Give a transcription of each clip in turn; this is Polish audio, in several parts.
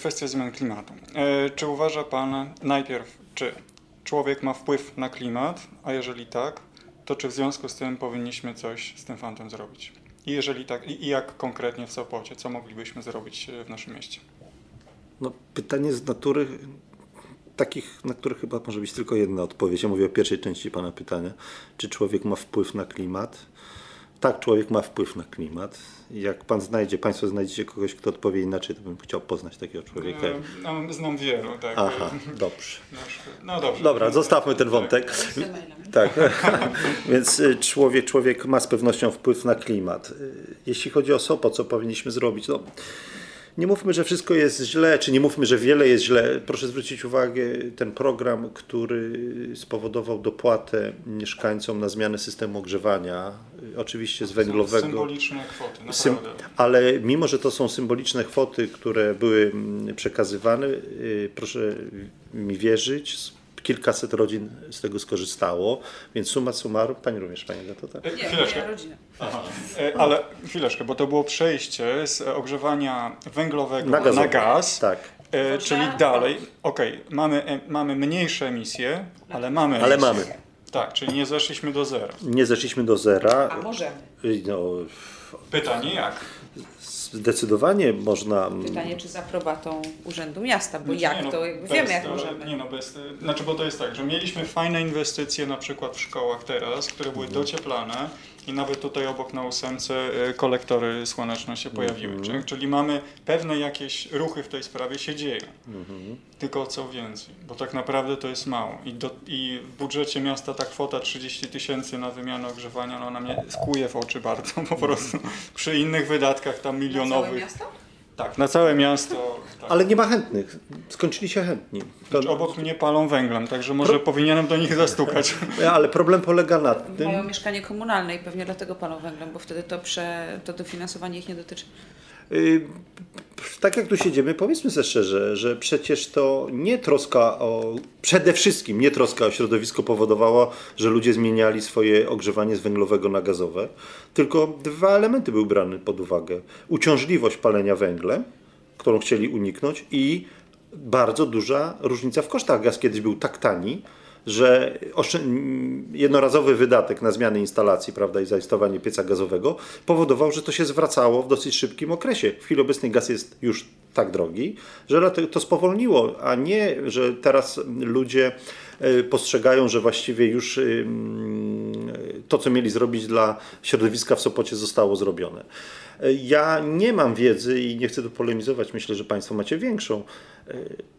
kwestia zmian klimatu. E, czy uważa Pan najpierw, czy człowiek ma wpływ na klimat, a jeżeli tak, to czy w związku z tym powinniśmy coś z tym fantem zrobić? I jeżeli tak, i jak konkretnie w Sopocie, co moglibyśmy zrobić e, w naszym mieście? No, pytanie z natury takich, na które chyba może być tylko jedna odpowiedź. Ja mówię o pierwszej części Pana pytania. Czy człowiek ma wpływ na klimat? Tak, człowiek ma wpływ na klimat. Jak Pan znajdzie, Państwo znajdziecie kogoś, kto odpowie inaczej, to bym chciał poznać takiego człowieka. E, no, znam wielu, tak. Aha, dobrze. No dobrze. Dobra, zostawmy ten wątek. Tak, więc y, człowiek, człowiek ma z pewnością wpływ na klimat. Y, Jeśli chodzi o SOPO, co powinniśmy zrobić, no, nie mówmy, że wszystko jest źle, czy nie mówmy, że wiele jest źle. Proszę zwrócić uwagę, ten program, który spowodował dopłatę mieszkańcom na zmianę systemu ogrzewania, oczywiście z węglowego. Symboliczne kwoty, naprawdę. ale mimo, że to są symboliczne kwoty, które były mm, przekazywane, y, proszę mi wierzyć, kilkaset rodzin z tego skorzystało, więc summa summarum, Pani również, Pani Agato, tak? Nie, Chwileczkę. rodzina. E, Ale chwileczkę, bo to było przejście z ogrzewania węglowego Na na, gaz. Tak. E, To czyli dalej, okej, mamy, e, mamy mniejsze emisje, ale mamy Ale emisje. mamy. Tak, czyli nie zeszliśmy do zera. Nie zeszliśmy do zera. A możemy. No, Pytanie jak? Zdecydowanie można. Pytanie, czy z aprobatą Urzędu Miasta, bo Znaczy, jak nie no, to jakby wiemy, jak to- możemy. Nie no, bez, znaczy, bo to jest tak, że mieliśmy fajne inwestycje na przykład w szkołach teraz, które były Mhm. docieplane i nawet tutaj obok na ósemce e, kolektory słoneczne się pojawiły. Mhm. Czyli, czyli mamy pewne jakieś ruchy w tej sprawie się dzieją. Mhm. Tylko co więcej, bo tak naprawdę to jest mało. I, do, I w budżecie miasta ta kwota 30 tysięcy na wymianę ogrzewania, no ona mnie skuje w oczy bardzo po prostu. Przy innych wydatkach tam Na całe miasto? Tak, na całe miasto. Tak. Ale nie ma chętnych. Skończyli się chętni. To, Znaczy, obok mnie palą węglem, także może powinienem do nich zastukać. ale problem polega na tym. Mają mieszkanie komunalne i pewnie dlatego palą węglem, bo wtedy to, prze, to dofinansowanie ich nie dotyczy. Y, Tak jak tu siedzimy, powiedzmy sobie szczerze, że przecież to nie troska o, przede wszystkim nie troska o środowisko powodowała, że ludzie zmieniali swoje ogrzewanie z węglowego na gazowe, tylko dwa elementy były brane pod uwagę. Uciążliwość palenia węglem, którą chcieli uniknąć i bardzo duża różnica w kosztach. Gaz kiedyś był tak tani, że jednorazowy wydatek na zmianę instalacji prawda, i zainstalowanie pieca gazowego powodował, że to się zwracało w dosyć szybkim okresie. W chwili obecnej gaz jest już tak drogi, że to spowolniło, a nie, że teraz ludzie e, postrzegają, że właściwie już y, mm, to, co mieli zrobić dla środowiska w Sopocie zostało zrobione. E, Ja nie mam wiedzy i nie chcę tu polemizować, myślę, że Państwo macie większą. E,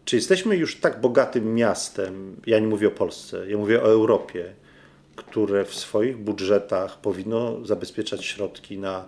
Czy jesteśmy już tak bogatym miastem, ja nie mówię o Polsce, ja mówię o Europie, które w swoich budżetach powinno zabezpieczać środki na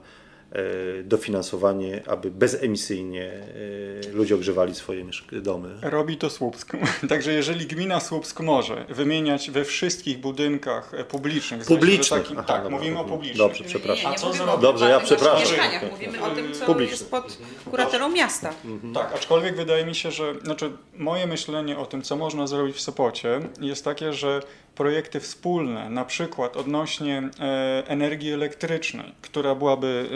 dofinansowanie, aby bezemisyjnie e, ludzie ogrzewali swoje domy. Robi to Słupsk. Także jeżeli gmina Słupsk może wymieniać we wszystkich budynkach e, publicznych, Publicznych. takim, Aha, tak, dobra, mówimy o publicznych. Dobrze, przepraszam. Nie, nie, A co Dobrze, ja przepraszam. mieszkaniach. Mówimy o tym, co Publicznych. jest pod kuratelą miasta. Tak, aczkolwiek wydaje mi się, że znaczy moje myślenie o tym, co można zrobić w Sopocie, jest takie, że projekty wspólne, na przykład odnośnie e, energii elektrycznej, która byłaby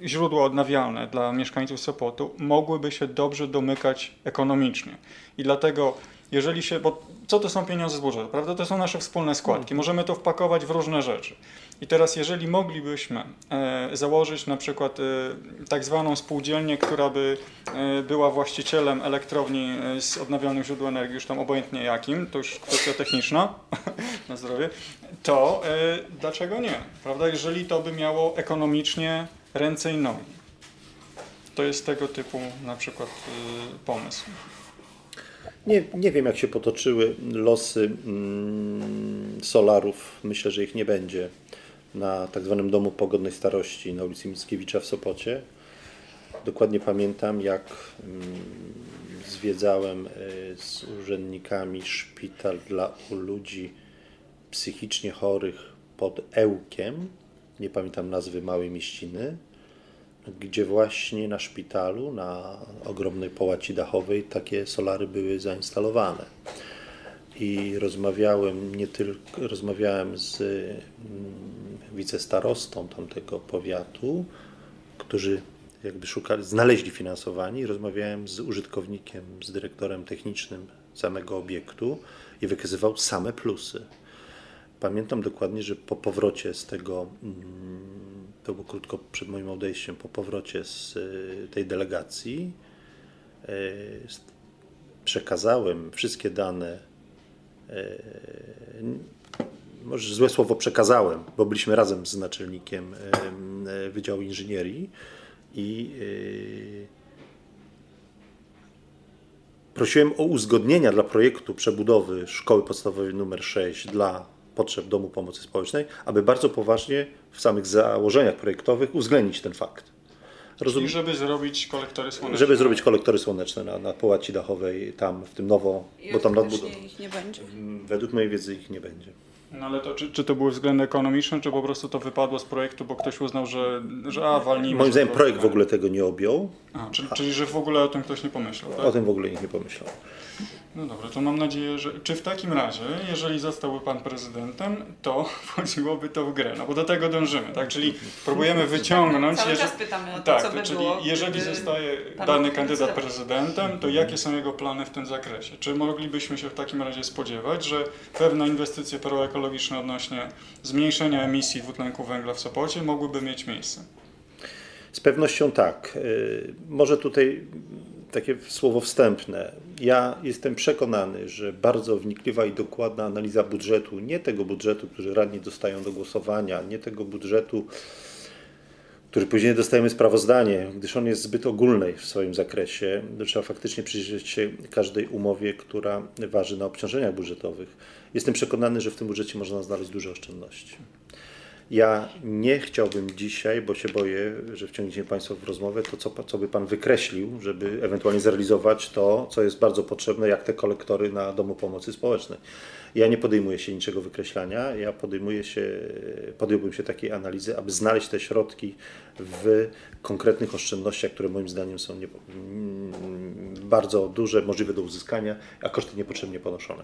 e, źródło odnawialne dla mieszkańców Sopotu, mogłyby się dobrze domykać ekonomicznie. I dlatego, jeżeli się, bo co to są pieniądze z budżetu, prawda? To są nasze wspólne składki. Możemy to wpakować w różne rzeczy. I teraz, jeżeli moglibyśmy e, założyć na przykład e, tak zwaną spółdzielnię, która by e, była właścicielem elektrowni z odnawialnych źródeł energii, już tam obojętnie jakim, to już kwestia techniczna, na zdrowie, to dlaczego nie? Prawda? Jeżeli to by miało ekonomicznie ręce i nogi. To jest tego typu na przykład pomysł. Nie, nie wiem, jak się potoczyły losy mm, solarów. Myślę, że ich nie będzie na tak zwanym Domu Pogodnej Starości na ulicy Mickiewicza w Sopocie. Dokładnie pamiętam, jak mm, zwiedzałem y, z urzędnikami szpital dla ludzi psychicznie chorych pod Ełkiem. Nie pamiętam nazwy małej mieściny gdzie właśnie na szpitalu, na ogromnej połaci dachowej takie solary były zainstalowane. I rozmawiałem nie tylko, rozmawiałem z mm, wicestarostą tamtego powiatu, którzy jakby szukali, znaleźli finansowanie rozmawiałem z użytkownikiem, z dyrektorem technicznym samego obiektu i wykazywał same plusy. Pamiętam dokładnie, że po powrocie z tego, mm, to było krótko przed moim odejściem, po powrocie z y, tej delegacji, y, przekazałem wszystkie dane, y, może złe słowo przekazałem, bo byliśmy razem z naczelnikiem em, Wydziału Inżynierii i prosiłem o uzgodnienia dla projektu przebudowy szkoły podstawowej nr 6 dla potrzeb Domu Pomocy Społecznej, aby bardzo poważnie w samych założeniach projektowych uwzględnić ten fakt. I Rozumiem, żeby zrobić kolektory słoneczne. żeby zrobić kolektory słoneczne na, na połaci dachowej, tam w tym nowo, I bo tam nadbudową. ich nie będzie. Według mojej wiedzy ich nie będzie. No ale to czy, czy to były względy ekonomiczne, czy po prostu to wypadło z projektu, bo ktoś uznał, że, że a, walnijmy. Moim zdaniem projekt w ogóle tego nie objął, A, czyli, czyli że w ogóle o tym ktoś nie pomyślał, tak? o tym w ogóle nikt nie pomyślał. No dobra, to mam nadzieję, że. Czy w takim razie, jeżeli zostałby pan prezydentem, to wchodziłoby to w grę? No bo do tego dążymy, tak? Czyli próbujemy wyciągnąć. Cały jeżeli- czas pytamy o to, tak, co by czyli było, jeżeli zostaje dany kandydat prezydentem. prezydentem, to jakie są jego plany w tym zakresie? Czy moglibyśmy się w takim razie spodziewać, że pewne inwestycje proekologiczne odnośnie zmniejszenia emisji dwutlenku węgla w Sopocie mogłyby mieć miejsce? Z pewnością tak. Y, Może tutaj takie słowo wstępne. Ja jestem przekonany, że bardzo wnikliwa i dokładna analiza budżetu, nie tego budżetu, który radni dostają do głosowania, nie tego budżetu, który później dostajemy sprawozdanie, gdyż on jest zbyt ogólny w swoim zakresie. Trzeba faktycznie przyjrzeć się każdej umowie, która waży na obciążeniach budżetowych. Jestem przekonany, że w tym budżecie można znaleźć duże oszczędności. Ja nie chciałbym dzisiaj, bo się boję, że wciągniecie Państwo w rozmowę, to co, co by Pan wykreślił, żeby ewentualnie zrealizować to, co jest bardzo potrzebne, jak te kolektory na Domu Pomocy Społecznej. Ja nie podejmuję się niczego wykreślania, ja podejmuję się, podjąłbym się takiej analizy, aby znaleźć te środki w konkretnych oszczędnościach, które moim zdaniem są nie, mm, bardzo duże, możliwe do uzyskania, a koszty niepotrzebnie ponoszone.